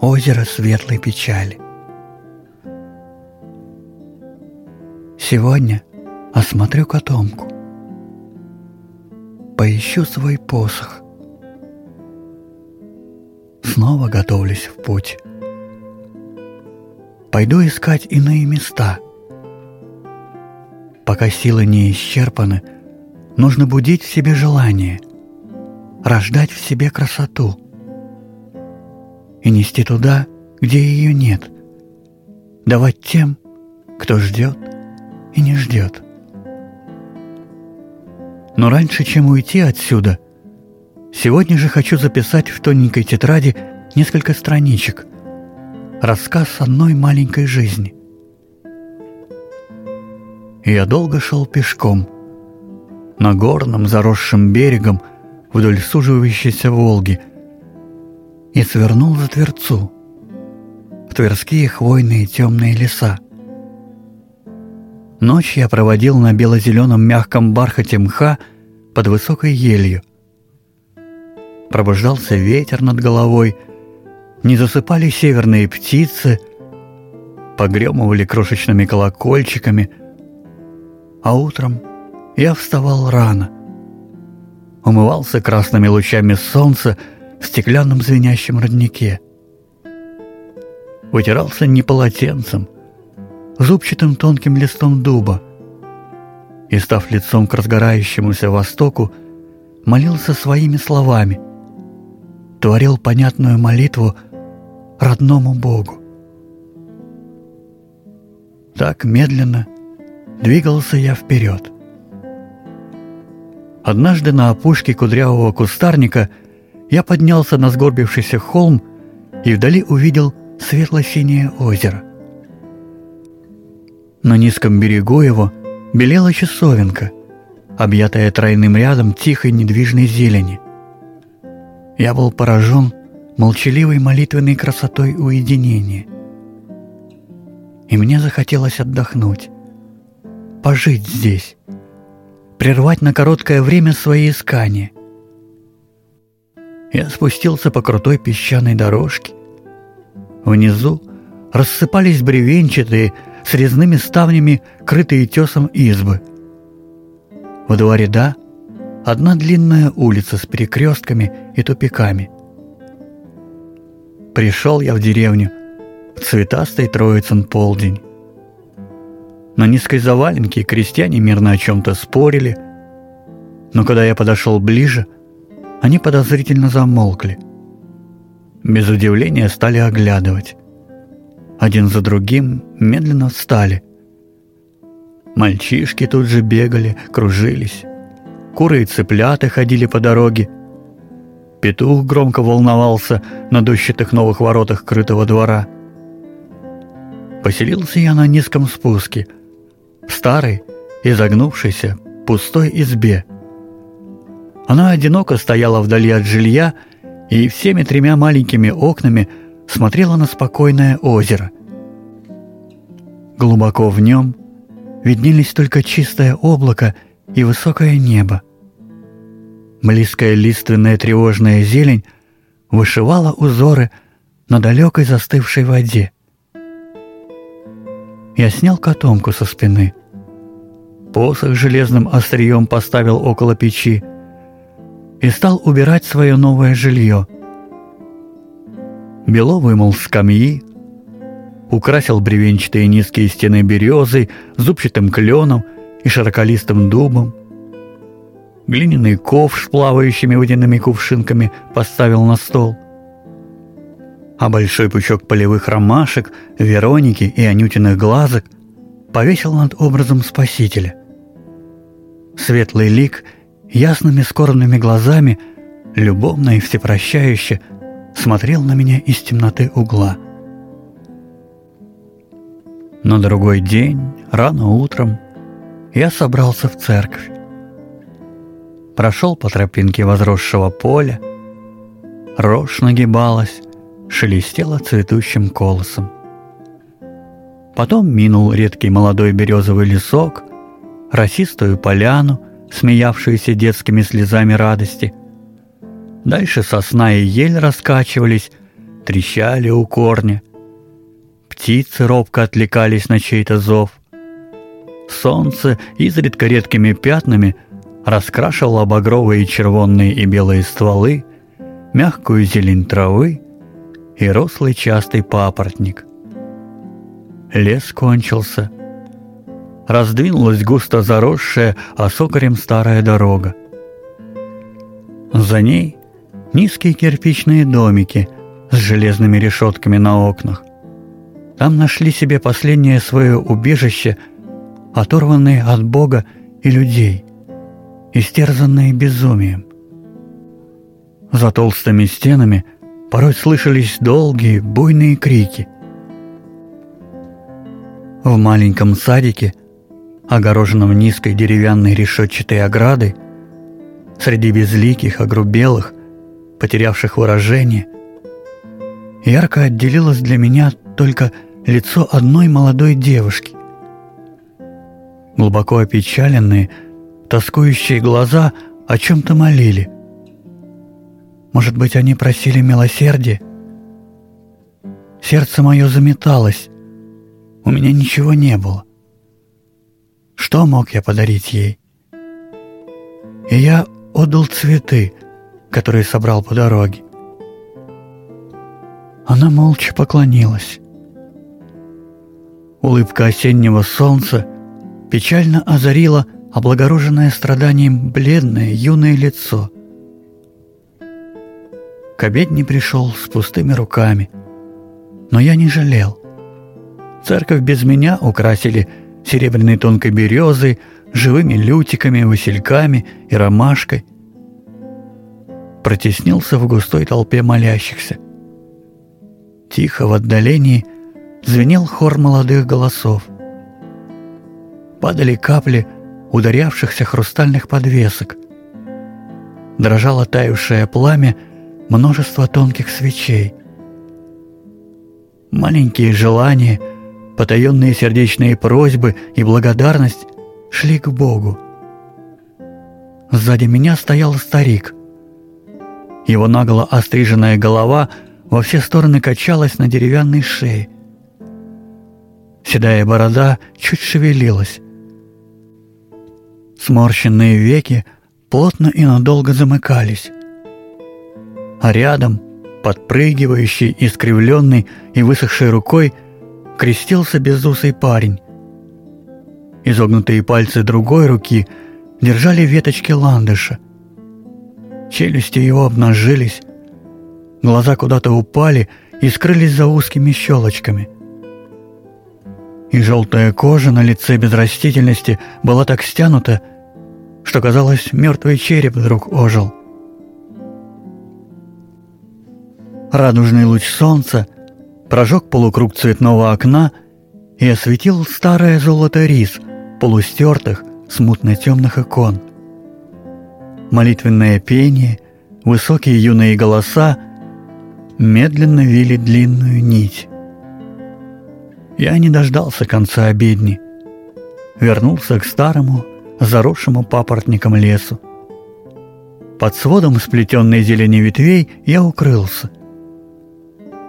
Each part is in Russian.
озеро светлой печали. Сегодня осмотрю котомку, поищу свой посох. Снова готовлюсь в путь. Пойду искать иные места. Пока силы не исчерпаны, нужно будить в себе желание, рождать в себе красоту и нести туда, где ее нет, давать тем, кто ждет и не ждет. Но раньше, чем уйти отсюда, сегодня же хочу записать в тоненькой тетради несколько страничек. Рассказ одной маленькой жизни. Я долго шел пешком. На горном заросшем берегом вдоль суживающейся Волги и свернул за Тверцу, в Тверские хвойные темные леса. Ночь я проводил на бело-зеленом мягком бархате мха под высокой елью. Пробуждался ветер над головой, не засыпали северные птицы, погремывали крошечными колокольчиками, а утром я вставал рано, умывался красными лучами солнца в стеклянном звенящем роднике. Вытирался не полотенцем, зубчатым тонким листом дуба, и, став лицом к разгорающемуся востоку, молился своими словами, творил понятную молитву родному Богу. Так медленно двигался я вперед. Однажды на опушке кудрявого кустарника я поднялся на сгорбившийся холм и вдали увидел светло-синее озеро. На низком берегу его белела часовенка, объятая тройным рядом тихой недвижной зелени. Я был поражен молчаливой молитвенной красотой уединения. И мне захотелось отдохнуть, пожить здесь, прервать на короткое время свои искания. Я спустился по крутой песчаной дорожке. Внизу рассыпались бревенчатые, с резными ставнями, крытые тесом избы. В два ряда одна длинная улица с перекрестками и тупиками. Пришел я в деревню в цветастый Троицын полдень. На низкой заваленке крестьяне мирно о чем-то спорили, но когда я подошел ближе, они подозрительно замолкли. Без удивления стали оглядывать один за другим медленно встали. Мальчишки тут же бегали, кружились. Куры и цыплята ходили по дороге. Петух громко волновался на дощатых новых воротах крытого двора. Поселился я на низком спуске, в старой, изогнувшейся, пустой избе. Она одиноко стояла вдали от жилья и всеми тремя маленькими окнами – смотрела на спокойное озеро. Глубоко в нем виднелись только чистое облако и высокое небо. Близкая лиственная тревожная зелень вышивала узоры на далекой застывшей воде. Я снял котомку со спины. Посох железным острием поставил около печи и стал убирать свое новое жилье — Бело вымыл скамьи, украсил бревенчатые низкие стены березой, зубчатым кленом и широколистым дубом. Глиняный ковш с плавающими водяными кувшинками поставил на стол. А большой пучок полевых ромашек, Вероники и Анютиных глазок повесил над образом Спасителя. Светлый лик ясными скорбными глазами, любовно и всепрощающе – смотрел на меня из темноты угла. На другой день, рано утром, я собрался в церковь. Прошел по тропинке возросшего поля, рожь нагибалась, шелестела цветущим колосом. Потом минул редкий молодой березовый лесок, росистую поляну, смеявшуюся детскими слезами радости — Дальше сосна и ель раскачивались, трещали у корня. Птицы робко отвлекались на чей-то зов. Солнце изредка редкими пятнами раскрашивало багровые червонные и белые стволы, мягкую зелень травы и рослый частый папоротник. Лес кончился. Раздвинулась густо заросшая осокорем старая дорога. За ней низкие кирпичные домики с железными решетками на окнах. Там нашли себе последнее свое убежище, оторванные от Бога и людей, истерзанные безумием. За толстыми стенами порой слышались долгие, буйные крики. В маленьком садике, огороженном низкой деревянной решетчатой оградой, среди безликих, огрубелых, потерявших выражение, ярко отделилось для меня только лицо одной молодой девушки. Глубоко опечаленные, тоскующие глаза о чем-то молили. Может быть, они просили милосердия? Сердце мое заметалось. У меня ничего не было. Что мог я подарить ей? И я отдал цветы, которые собрал по дороге. Она молча поклонилась. Улыбка осеннего солнца печально озарила облагороженное страданием бледное юное лицо. К обедне пришел с пустыми руками, но я не жалел. Церковь без меня украсили серебряной тонкой березой, живыми лютиками, васильками и ромашкой. Протеснился в густой толпе молящихся. Тихо в отдалении звенел хор молодых голосов. Падали капли ударявшихся хрустальных подвесок. Дрожало таявшее пламя множество тонких свечей. Маленькие желания, потаенные сердечные просьбы и благодарность шли к Богу. Сзади меня стоял старик. Его наголо остриженная голова во все стороны качалась на деревянной шее. Седая борода чуть шевелилась. Сморщенные веки плотно и надолго замыкались. А рядом, подпрыгивающий, искривленный и высохшей рукой, крестился безусый парень, Изогнутые пальцы другой руки держали веточки ландыша. Челюсти его обнажились, глаза куда-то упали и скрылись за узкими щелочками. И желтая кожа на лице без растительности была так стянута, что казалось, мертвый череп вдруг ожил. Радужный луч солнца прожег полукруг цветного окна и осветил старое золото рис, полустертых, смутно-темных икон. Молитвенное пение, высокие юные голоса медленно вили длинную нить. Я не дождался конца обедни. Вернулся к старому, заросшему папоротником лесу. Под сводом сплетенной зелени ветвей я укрылся.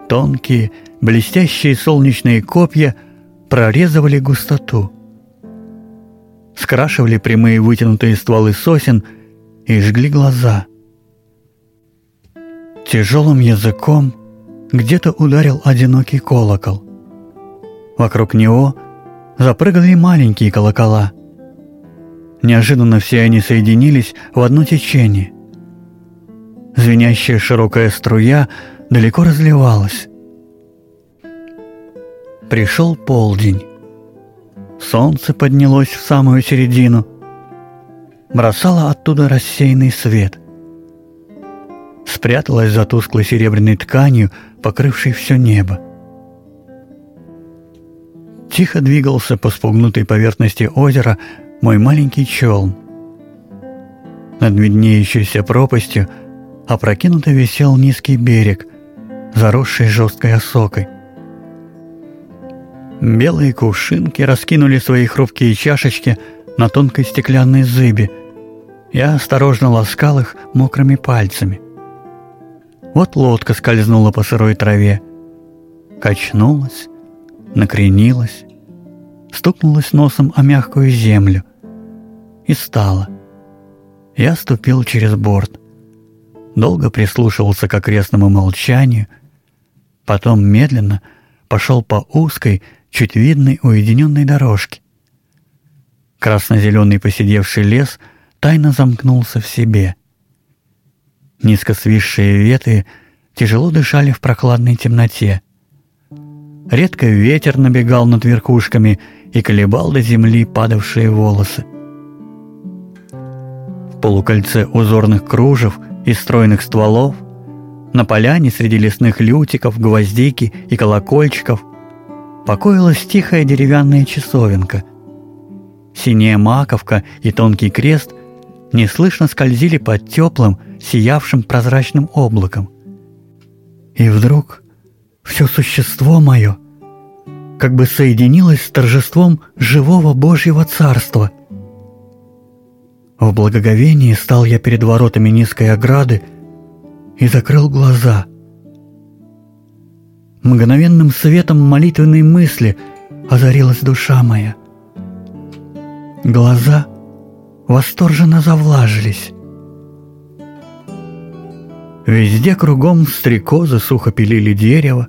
Тонкие, блестящие солнечные копья прорезывали густоту скрашивали прямые вытянутые стволы сосен и жгли глаза. Тяжелым языком где-то ударил одинокий колокол. Вокруг него запрыгали маленькие колокола. Неожиданно все они соединились в одно течение. Звенящая широкая струя далеко разливалась. Пришел полдень. Солнце поднялось в самую середину, бросало оттуда рассеянный свет. Спряталось за тусклой серебряной тканью, покрывшей все небо. Тихо двигался по спугнутой поверхности озера мой маленький челн. Над виднеющейся пропастью опрокинуто висел низкий берег, заросший жесткой осокой. Белые кувшинки раскинули свои хрупкие чашечки на тонкой стеклянной зыбе. Я осторожно ласкал их мокрыми пальцами. Вот лодка скользнула по сырой траве, качнулась, накренилась, стукнулась носом о мягкую землю и стала. Я ступил через борт, долго прислушивался к окрестному молчанию, потом медленно пошел по узкой, чуть видной уединенной дорожке. Красно-зеленый посидевший лес тайно замкнулся в себе. Низко свисшие ветви тяжело дышали в прохладной темноте. Редко ветер набегал над верхушками и колебал до земли падавшие волосы. В полукольце узорных кружев и стройных стволов, на поляне среди лесных лютиков, гвоздики и колокольчиков покоилась тихая деревянная часовенка. Синяя маковка и тонкий крест неслышно скользили под теплым, сиявшим прозрачным облаком. И вдруг все существо мое как бы соединилось с торжеством живого Божьего Царства. В благоговении стал я перед воротами низкой ограды и закрыл глаза. Мгновенным светом молитвенной мысли озарилась душа моя. Глаза восторженно завлажились. Везде кругом стрекозы сухо пилили дерево,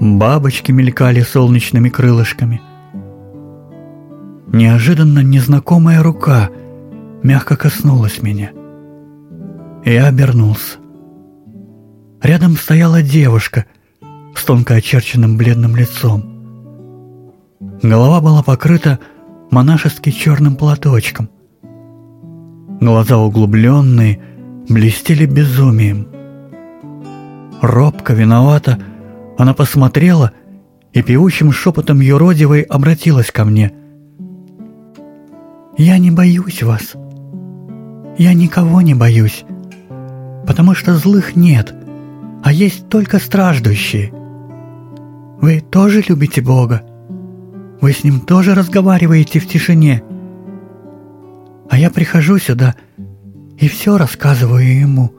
бабочки мелькали солнечными крылышками. Неожиданно незнакомая рука мягко коснулась меня. Я обернулся. Рядом стояла девушка с тонко очерченным бледным лицом. Голова была покрыта монашески черным платочком. Глаза углубленные, блестели безумием. Робко, виновата, она посмотрела и певучим шепотом юродивой обратилась ко мне. «Я не боюсь вас. Я никого не боюсь, потому что злых нет, а есть только страждущие. Вы тоже любите Бога? Вы с Ним тоже разговариваете в тишине? А я прихожу сюда и все рассказываю ему.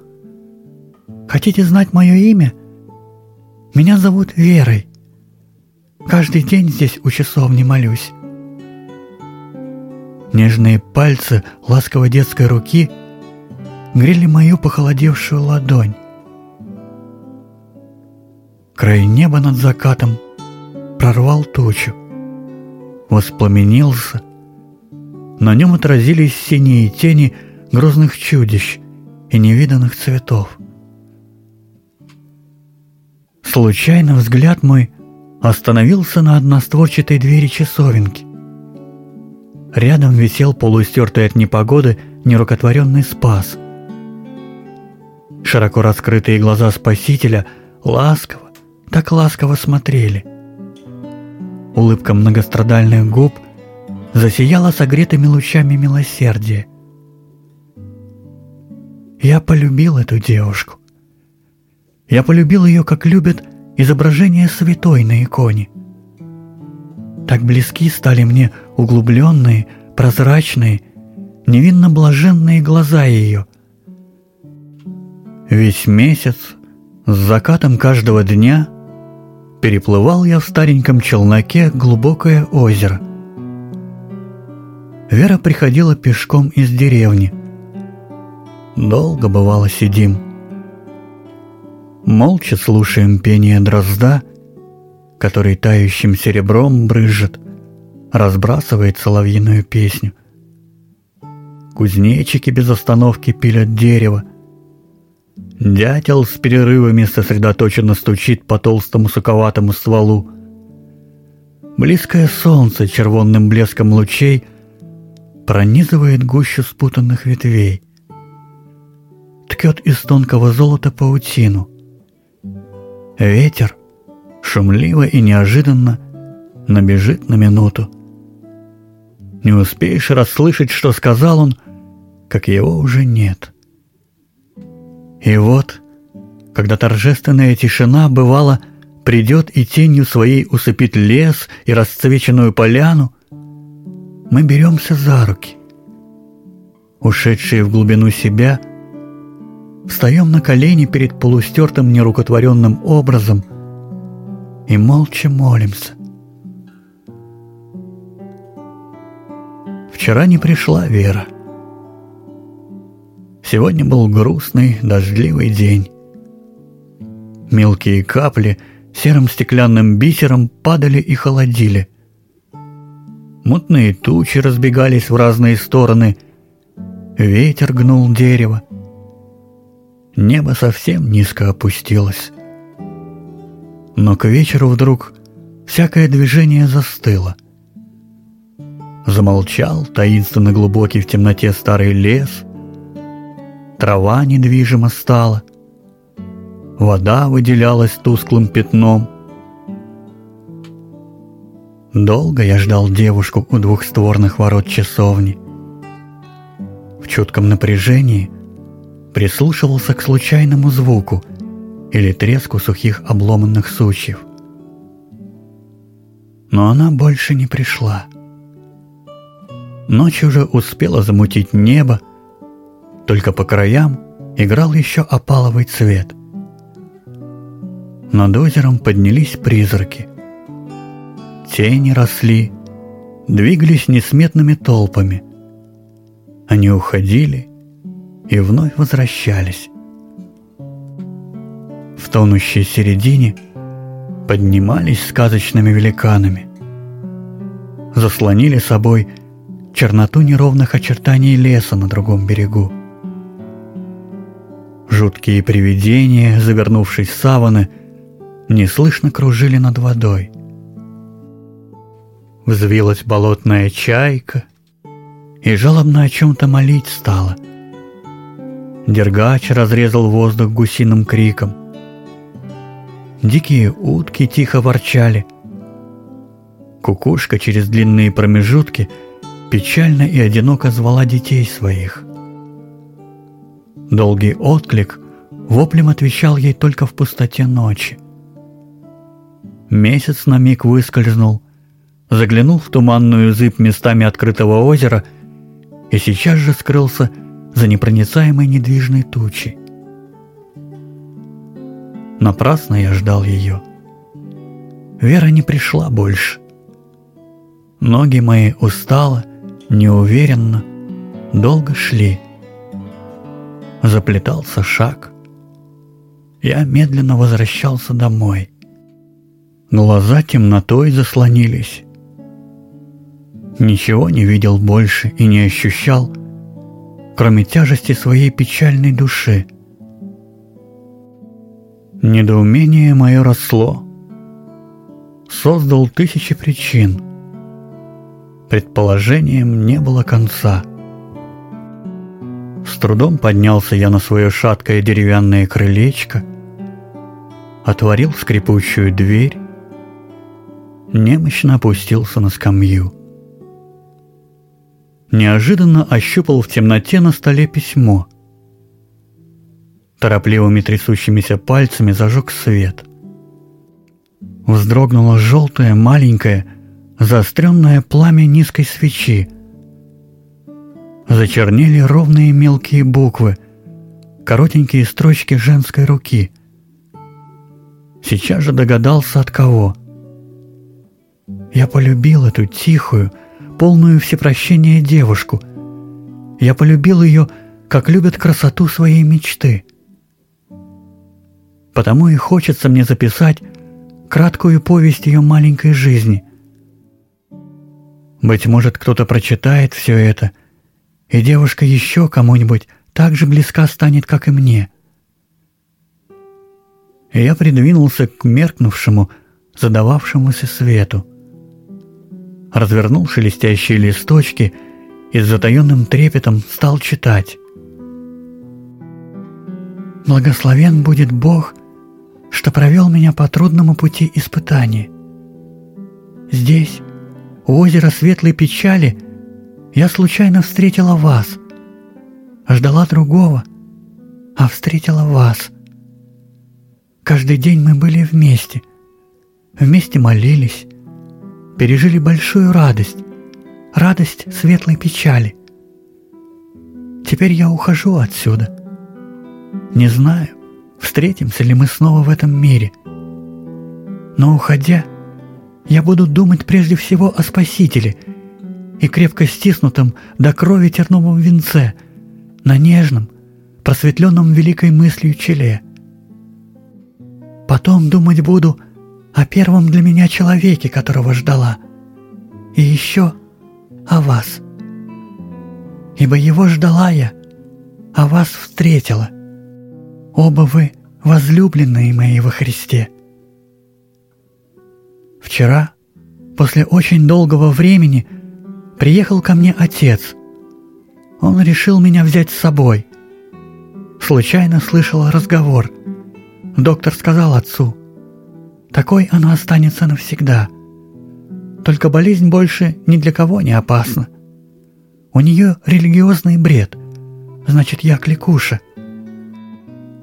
Хотите знать мое имя? Меня зовут Верой. Каждый день здесь у часовни молюсь. Нежные пальцы ласковой детской руки грели мою похолодевшую ладонь. Край неба над закатом прорвал тучу, воспламенился. На нем отразились синие тени грозных чудищ и невиданных цветов. Случайно взгляд мой остановился на одностворчатой двери часовенки. Рядом висел полустертый от непогоды нерукотворенный спас. Широко раскрытые глаза Спасителя ласково, так ласково смотрели. Улыбка многострадальных губ засияла согретыми лучами милосердия. Я полюбил эту девушку. Я полюбил ее, как любят изображения святой на иконе. Так близки стали мне углубленные, прозрачные, невинно блаженные глаза ее. Весь месяц, с закатом каждого дня, переплывал я в стареньком челноке глубокое озеро. Вера приходила пешком из деревни. Долго бывало сидим. Молча слушаем пение дрозда, который тающим серебром брызжет, разбрасывает соловьиную песню. Кузнечики без остановки пилят дерево. Дятел с перерывами сосредоточенно стучит по толстому суковатому стволу. Близкое солнце червонным блеском лучей пронизывает гущу спутанных ветвей. Ткет из тонкого золота паутину — Ветер, шумливо и неожиданно, набежит на минуту. Не успеешь расслышать, что сказал он, как его уже нет. И вот, когда торжественная тишина, бывала, придет и тенью своей усыпит лес и расцвеченную поляну, мы беремся за руки. Ушедшие в глубину себя, встаем на колени перед полустертым нерукотворенным образом и молча молимся. Вчера не пришла Вера. Сегодня был грустный, дождливый день. Мелкие капли серым стеклянным бисером падали и холодили. Мутные тучи разбегались в разные стороны. Ветер гнул дерево. Небо совсем низко опустилось. Но к вечеру вдруг всякое движение застыло. Замолчал таинственно глубокий в темноте старый лес. Трава недвижимо стала. Вода выделялась тусклым пятном. Долго я ждал девушку у двухстворных ворот часовни. В чутком напряжении прислушивался к случайному звуку или треску сухих обломанных сучьев. Но она больше не пришла. Ночь уже успела замутить небо, только по краям играл еще опаловый цвет. Над озером поднялись призраки. Тени росли, двигались несметными толпами. Они уходили и вновь возвращались. В тонущей середине поднимались сказочными великанами. Заслонили собой черноту неровных очертаний леса на другом берегу. Жуткие привидения, завернувшись в саваны, неслышно кружили над водой. Взвилась болотная чайка и жалобно о чем-то молить стала. Дергач разрезал воздух гусиным криком. Дикие утки тихо ворчали. Кукушка через длинные промежутки печально и одиноко звала детей своих. Долгий отклик воплем отвечал ей только в пустоте ночи. Месяц на миг выскользнул, заглянул в туманную зыбь местами открытого озера и сейчас же скрылся за непроницаемой недвижной тучей. Напрасно я ждал ее. Вера не пришла больше. Ноги мои устало, неуверенно, долго шли. Заплетался шаг. Я медленно возвращался домой. Глаза темнотой заслонились. Ничего не видел больше и не ощущал, кроме тяжести своей печальной души. Недоумение мое росло. Создал тысячи причин. Предположением не было конца. С трудом поднялся я на свое шаткое деревянное крылечко, отворил скрипучую дверь, немощно опустился на скамью. Неожиданно ощупал в темноте на столе письмо. Торопливыми трясущимися пальцами зажег свет. Вздрогнуло желтое, маленькое, заостренное пламя низкой свечи. Зачернели ровные мелкие буквы, коротенькие строчки женской руки. Сейчас же догадался от кого — я полюбил эту тихую, полную всепрощения девушку. Я полюбил ее, как любят красоту своей мечты. Потому и хочется мне записать краткую повесть ее маленькой жизни. Быть может, кто-то прочитает все это, и девушка еще кому-нибудь так же близка станет, как и мне. И я придвинулся к меркнувшему, задававшемуся свету развернул шелестящие листочки и с затаенным трепетом стал читать. «Благословен будет Бог, что провел меня по трудному пути испытаний. Здесь, у озера Светлой Печали, я случайно встретила вас, ждала другого, а встретила вас. Каждый день мы были вместе, вместе молились, пережили большую радость, радость светлой печали. Теперь я ухожу отсюда. Не знаю, встретимся ли мы снова в этом мире. Но уходя, я буду думать прежде всего о Спасителе и крепко стиснутом до крови терновом венце, на нежном, просветленном великой мыслью челе. Потом думать буду о первом для меня человеке, которого ждала, и еще о вас. Ибо его ждала я, а вас встретила. Оба вы возлюбленные мои во Христе. Вчера, после очень долгого времени, приехал ко мне отец. Он решил меня взять с собой. Случайно слышал разговор. Доктор сказал отцу, «Такой она останется навсегда. Только болезнь больше ни для кого не опасна. У нее религиозный бред, значит, я кликуша.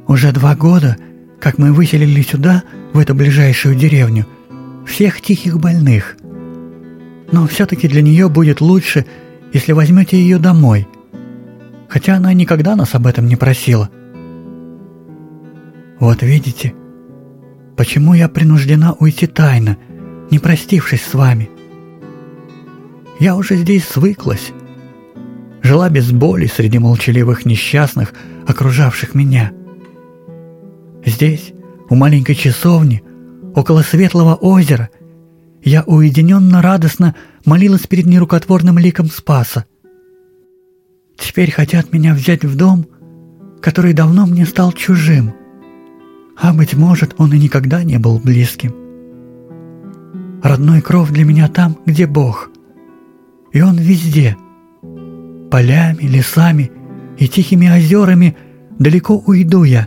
Уже два года, как мы выселили сюда, в эту ближайшую деревню, всех тихих больных. Но все-таки для нее будет лучше, если возьмете ее домой, хотя она никогда нас об этом не просила. Вот видите, почему я принуждена уйти тайно, не простившись с вами. Я уже здесь свыклась, жила без боли среди молчаливых несчастных, окружавших меня. Здесь, у маленькой часовни, около светлого озера, я уединенно радостно молилась перед нерукотворным ликом Спаса. Теперь хотят меня взять в дом, который давно мне стал чужим, а, быть может, он и никогда не был близким. Родной кров для меня там, где Бог, и Он везде. Полями, лесами и тихими озерами далеко уйду я,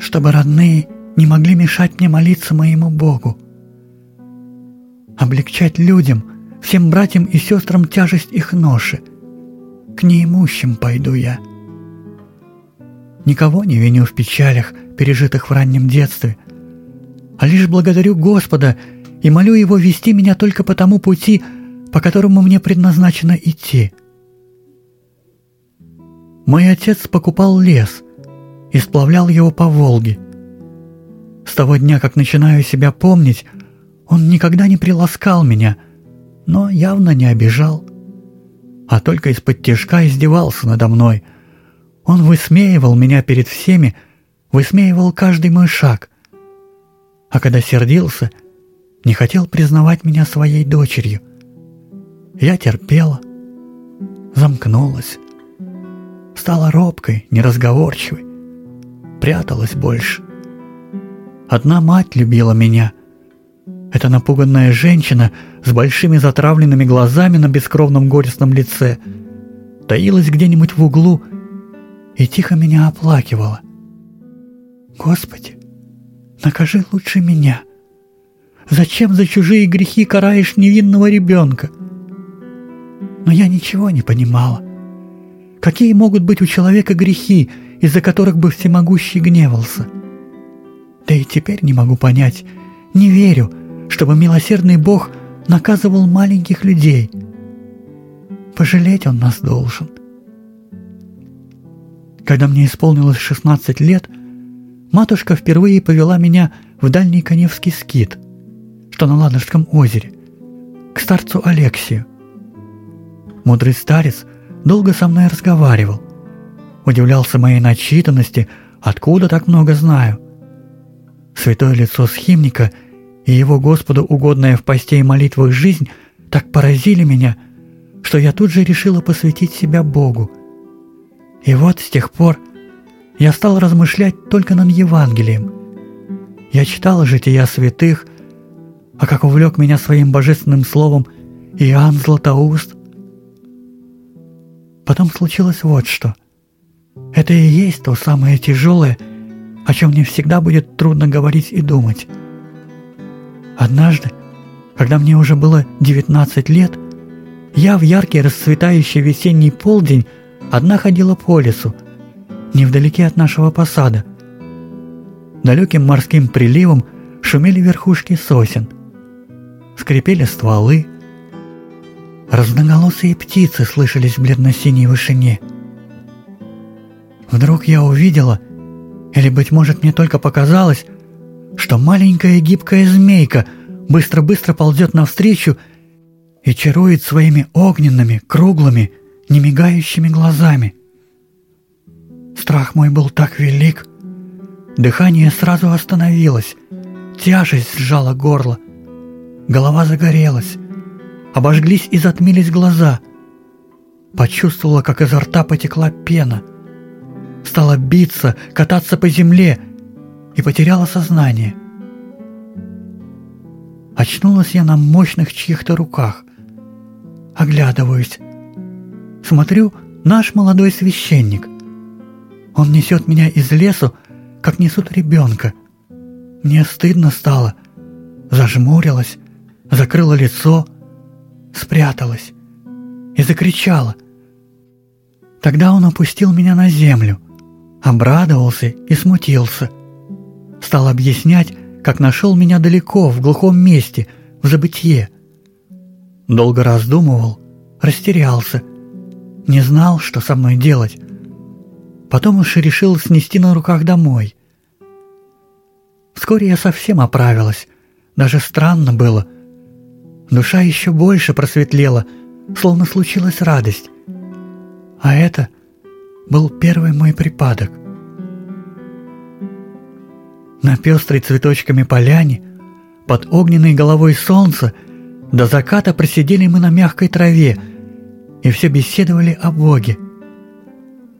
чтобы родные не могли мешать мне молиться моему Богу. Облегчать людям, всем братьям и сестрам тяжесть их ноши. К неимущим пойду я. Никого не виню в печалях, пережитых в раннем детстве, а лишь благодарю Господа и молю Его вести меня только по тому пути, по которому мне предназначено идти. Мой отец покупал лес и сплавлял его по Волге – с того дня, как начинаю себя помнить, он никогда не приласкал меня, но явно не обижал, а только из-под тяжка издевался надо мной. Он высмеивал меня перед всеми, высмеивал каждый мой шаг. А когда сердился, не хотел признавать меня своей дочерью. Я терпела, замкнулась, стала робкой, неразговорчивой, пряталась больше. Одна мать любила меня. Эта напуганная женщина с большими затравленными глазами на бескровном горестном лице таилась где-нибудь в углу и тихо меня оплакивала. «Господи, накажи лучше меня. Зачем за чужие грехи караешь невинного ребенка?» Но я ничего не понимала. Какие могут быть у человека грехи, из-за которых бы всемогущий гневался?» Да и теперь не могу понять, не верю, чтобы милосердный Бог наказывал маленьких людей. Пожалеть Он нас должен. Когда мне исполнилось 16 лет, матушка впервые повела меня в дальний Коневский скит, что на Ладожском озере, к старцу Алексию. Мудрый старец долго со мной разговаривал, удивлялся моей начитанности, откуда так много знаю – Святое лицо схимника и его Господу угодная в посте и молитвах жизнь так поразили меня, что я тут же решила посвятить себя Богу. И вот с тех пор я стал размышлять только над Евангелием. Я читала жития святых, а как увлек меня своим божественным словом Иоанн Златоуст. Потом случилось вот что. Это и есть то самое тяжелое, о чем мне всегда будет трудно говорить и думать. Однажды, когда мне уже было 19 лет, я в яркий расцветающий весенний полдень одна ходила по лесу, невдалеке от нашего посада. Далеким морским приливом шумели верхушки сосен, скрипели стволы, разноголосые птицы слышались в бледно-синей вышине. Вдруг я увидела, или, быть может, мне только показалось, что маленькая гибкая змейка быстро-быстро ползет навстречу и чарует своими огненными, круглыми, немигающими глазами. Страх мой был так велик, дыхание сразу остановилось, тяжесть сжала горло, голова загорелась, обожглись и затмились глаза. Почувствовала, как изо рта потекла пена. Стала биться, кататься по земле и потеряла сознание. Очнулась я на мощных чьих-то руках. Оглядываюсь. Смотрю, наш молодой священник. Он несет меня из лесу, как несут ребенка. Мне стыдно стало. Зажмурилась, закрыла лицо, спряталась и закричала. Тогда он опустил меня на землю, обрадовался и смутился. Стал объяснять, как нашел меня далеко, в глухом месте, в забытье. Долго раздумывал, растерялся, не знал, что со мной делать. Потом уж решил снести на руках домой. Вскоре я совсем оправилась, даже странно было. Душа еще больше просветлела, словно случилась радость. А это был первый мой припадок. На пестрой цветочками поляне, под огненной головой солнца, до заката просидели мы на мягкой траве и все беседовали о Боге.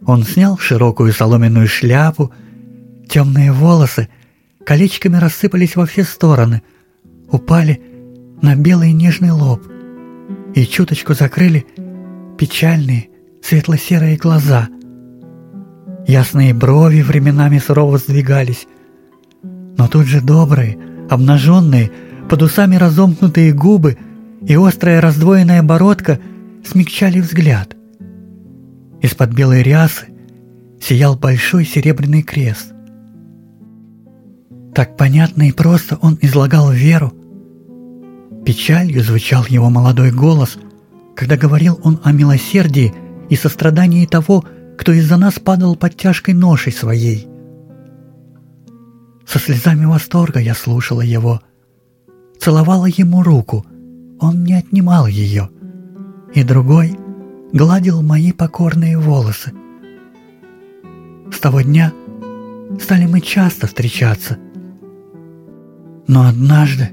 Он снял широкую соломенную шляпу, темные волосы колечками рассыпались во все стороны, упали на белый нежный лоб и чуточку закрыли печальные светло-серые глаза. Ясные брови временами сурово сдвигались, но тут же добрые, обнаженные, под усами разомкнутые губы и острая раздвоенная бородка смягчали взгляд. Из-под белой рясы сиял большой серебряный крест. Так понятно и просто он излагал веру. Печалью звучал его молодой голос, когда говорил он о милосердии и сострадании того, кто из-за нас падал под тяжкой ношей своей. Со слезами восторга я слушала его, целовала ему руку, он не отнимал ее, и другой гладил мои покорные волосы. С того дня стали мы часто встречаться. Но однажды,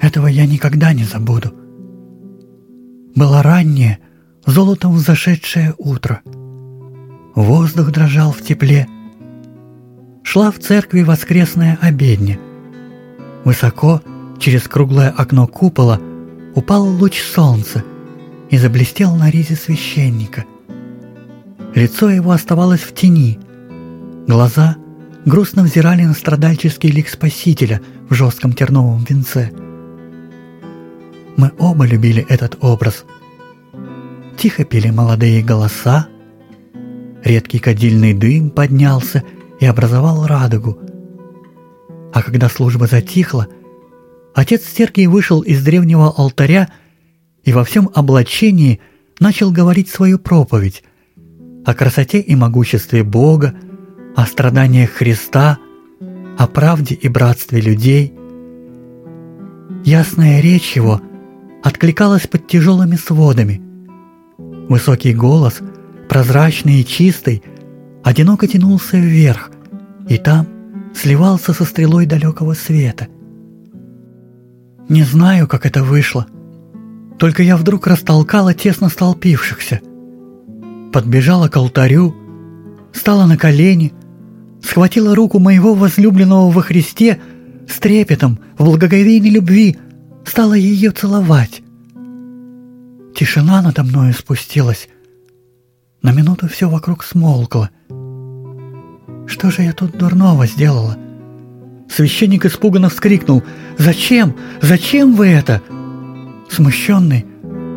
этого я никогда не забуду, было раннее, золотом взошедшее утро. Воздух дрожал в тепле, шла в церкви воскресная обедня. Высоко, через круглое окно купола, упал луч солнца и заблестел на ризе священника. Лицо его оставалось в тени, глаза грустно взирали на страдальческий лик Спасителя в жестком терновом венце. Мы оба любили этот образ. Тихо пели молодые голоса, редкий кадильный дым поднялся – и образовал радугу. А когда служба затихла, отец Сергий вышел из древнего алтаря и во всем облачении начал говорить свою проповедь о красоте и могуществе Бога, о страданиях Христа, о правде и братстве людей. Ясная речь его откликалась под тяжелыми сводами. Высокий голос, прозрачный и чистый, одиноко тянулся вверх, и там сливался со стрелой далекого света. Не знаю, как это вышло, только я вдруг растолкала тесно столпившихся, подбежала к алтарю, стала на колени, схватила руку моего возлюбленного во Христе с трепетом, в благоговейной любви, стала ее целовать. Тишина надо мною спустилась. На минуту все вокруг смолкло. Что же я тут дурного сделала? Священник испуганно вскрикнул. «Зачем? Зачем вы это?» Смущенный,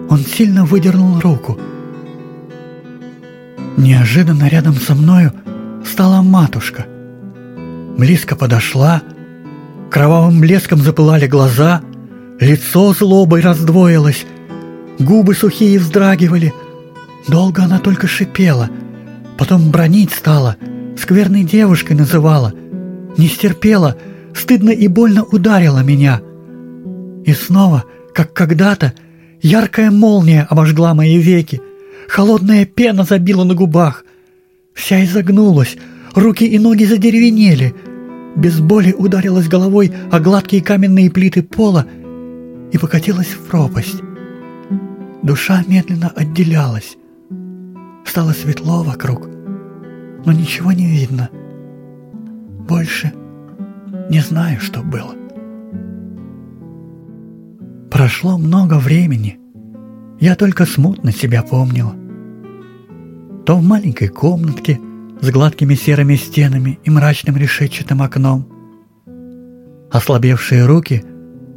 он сильно выдернул руку. Неожиданно рядом со мною стала матушка. Близко подошла, кровавым блеском запылали глаза, лицо злобой раздвоилось, губы сухие вздрагивали. Долго она только шипела — Потом бронить стала, скверной девушкой называла. Не стерпела, стыдно и больно ударила меня. И снова, как когда-то, яркая молния обожгла мои веки, холодная пена забила на губах. Вся изогнулась, руки и ноги задеревенели. Без боли ударилась головой о гладкие каменные плиты пола и покатилась в пропасть. Душа медленно отделялась. Стало светло вокруг, но ничего не видно. Больше не знаю, что было. Прошло много времени. Я только смутно себя помнила. То в маленькой комнатке с гладкими серыми стенами и мрачным решетчатым окном. Ослабевшие руки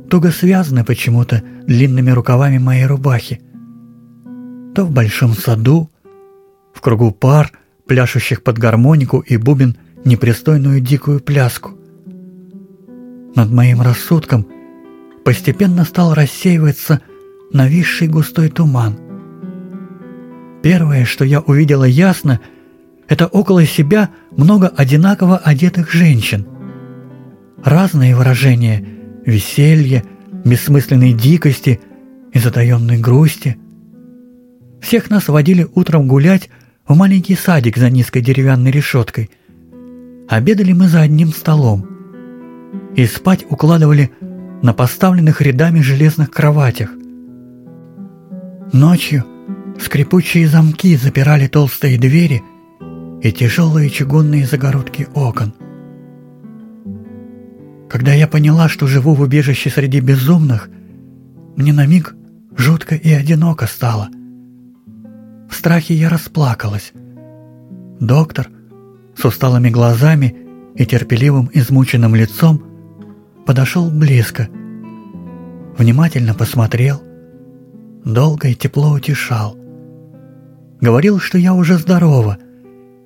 туго связаны почему-то длинными рукавами моей рубахи. То в большом саду, в кругу пар, пляшущих под гармонику и бубен непристойную дикую пляску. Над моим рассудком постепенно стал рассеиваться нависший густой туман. Первое, что я увидела ясно, это около себя много одинаково одетых женщин. Разные выражения – веселье, бессмысленной дикости и затаенной грусти. Всех нас водили утром гулять в маленький садик за низкой деревянной решеткой. Обедали мы за одним столом. И спать укладывали на поставленных рядами железных кроватях. Ночью скрипучие замки запирали толстые двери и тяжелые чугунные загородки окон. Когда я поняла, что живу в убежище среди безумных, мне на миг жутко и одиноко стало – в страхе я расплакалась. Доктор с усталыми глазами и терпеливым измученным лицом подошел близко, внимательно посмотрел, долго и тепло утешал. Говорил, что я уже здорова,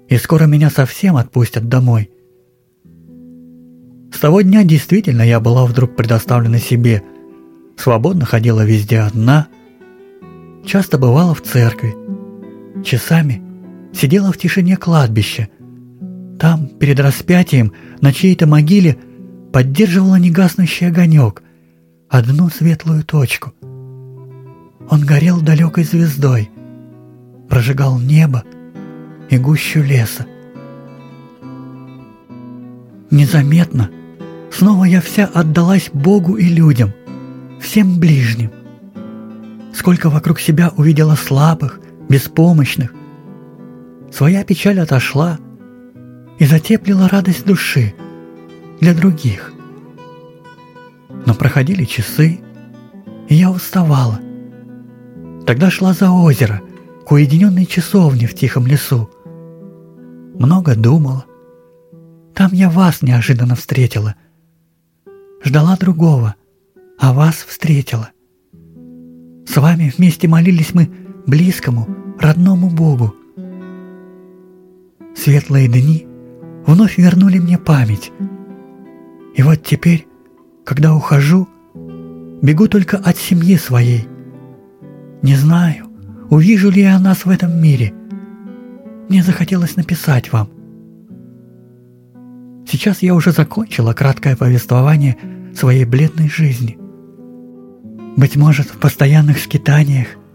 и скоро меня совсем отпустят домой. С того дня действительно я была вдруг предоставлена себе, свободно ходила везде одна, часто бывала в церкви, часами сидела в тишине кладбища. Там, перед распятием, на чьей-то могиле поддерживала негаснущий огонек, одну светлую точку. Он горел далекой звездой, прожигал небо и гущу леса. Незаметно снова я вся отдалась Богу и людям, всем ближним. Сколько вокруг себя увидела слабых, беспомощных. Своя печаль отошла и затеплила радость души для других. Но проходили часы, и я уставала. Тогда шла за озеро, к уединенной часовне в тихом лесу. Много думала. Там я вас неожиданно встретила. Ждала другого, а вас встретила. С вами вместе молились мы близкому, родному Богу. Светлые дни вновь вернули мне память. И вот теперь, когда ухожу, бегу только от семьи своей. Не знаю, увижу ли я нас в этом мире. Мне захотелось написать вам. Сейчас я уже закончила краткое повествование своей бледной жизни. Быть может, в постоянных скитаниях –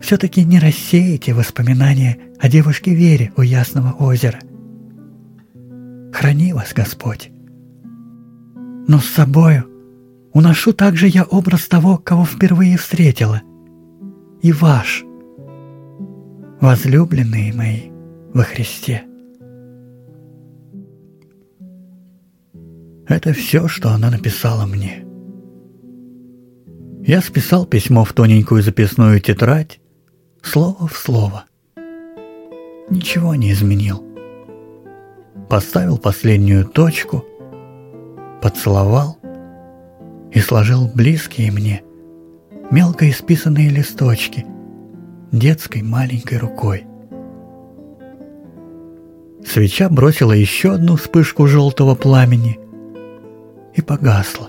все-таки не рассеете воспоминания о девушке Вере у Ясного озера. Храни вас Господь. Но с собою уношу также я образ того, кого впервые встретила, и ваш, возлюбленные мои во Христе. Это все, что она написала мне. Я списал письмо в тоненькую записную тетрадь, слово в слово. Ничего не изменил. Поставил последнюю точку, поцеловал и сложил близкие мне мелко исписанные листочки детской маленькой рукой. Свеча бросила еще одну вспышку желтого пламени и погасла.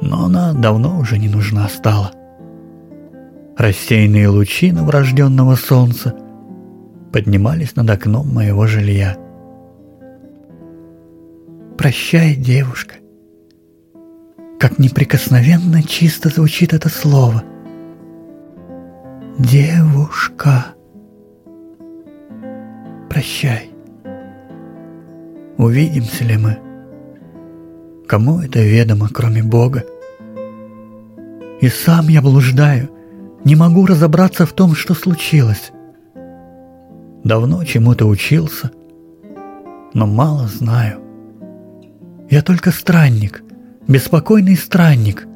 Но она давно уже не нужна стала рассеянные лучи новорожденного солнца поднимались над окном моего жилья. «Прощай, девушка!» Как неприкосновенно чисто звучит это слово. «Девушка!» Прощай. Увидимся ли мы? Кому это ведомо, кроме Бога? И сам я блуждаю, не могу разобраться в том, что случилось. Давно чему-то учился, но мало знаю. Я только странник, беспокойный странник.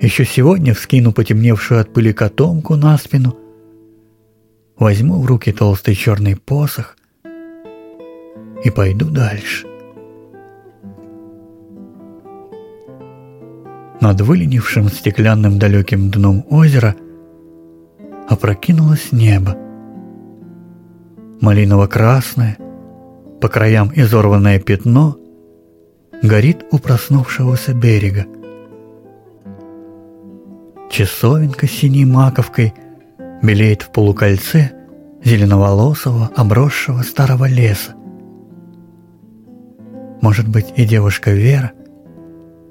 Еще сегодня вскину потемневшую от пыли котомку на спину, возьму в руки толстый черный посох и пойду дальше. Над выленившим стеклянным далеким дном озера опрокинулось небо. Малиново-красное, по краям изорванное пятно горит у проснувшегося берега. Часовенка с синей маковкой белеет в полукольце зеленоволосого, обросшего старого леса. Может быть, и девушка Вера —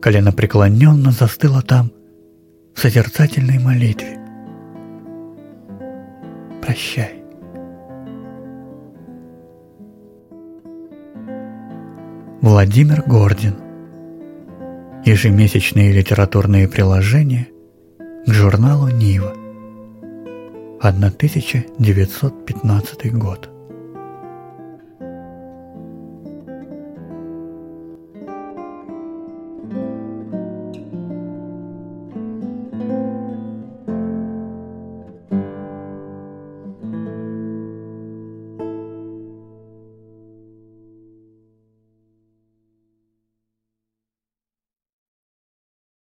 коленопреклоненно застыла там в созерцательной молитве. Прощай. Владимир Гордин. Ежемесячные литературные приложения к журналу «Нива». 1915 год.